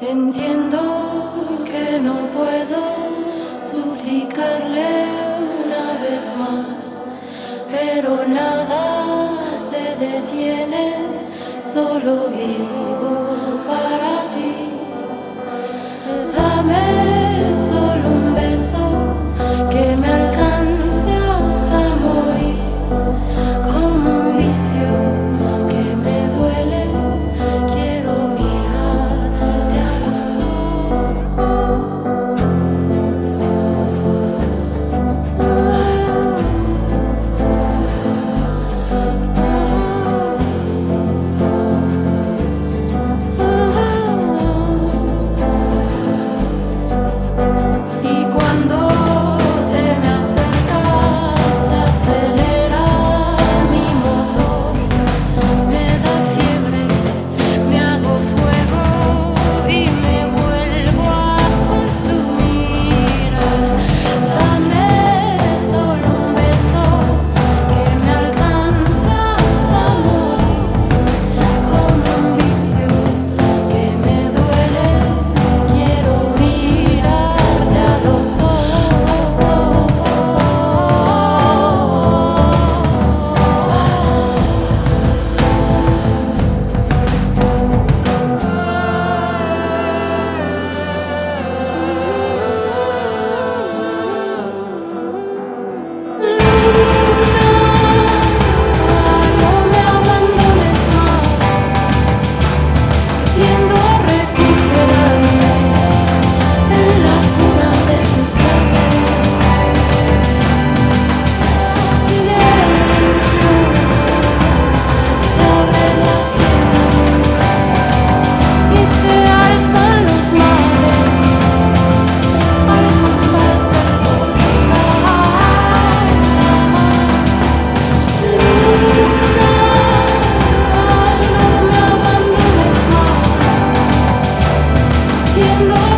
Entiendo que no puedo suplicarle una vez más, pero nada se detiene, solo vivo para haciendo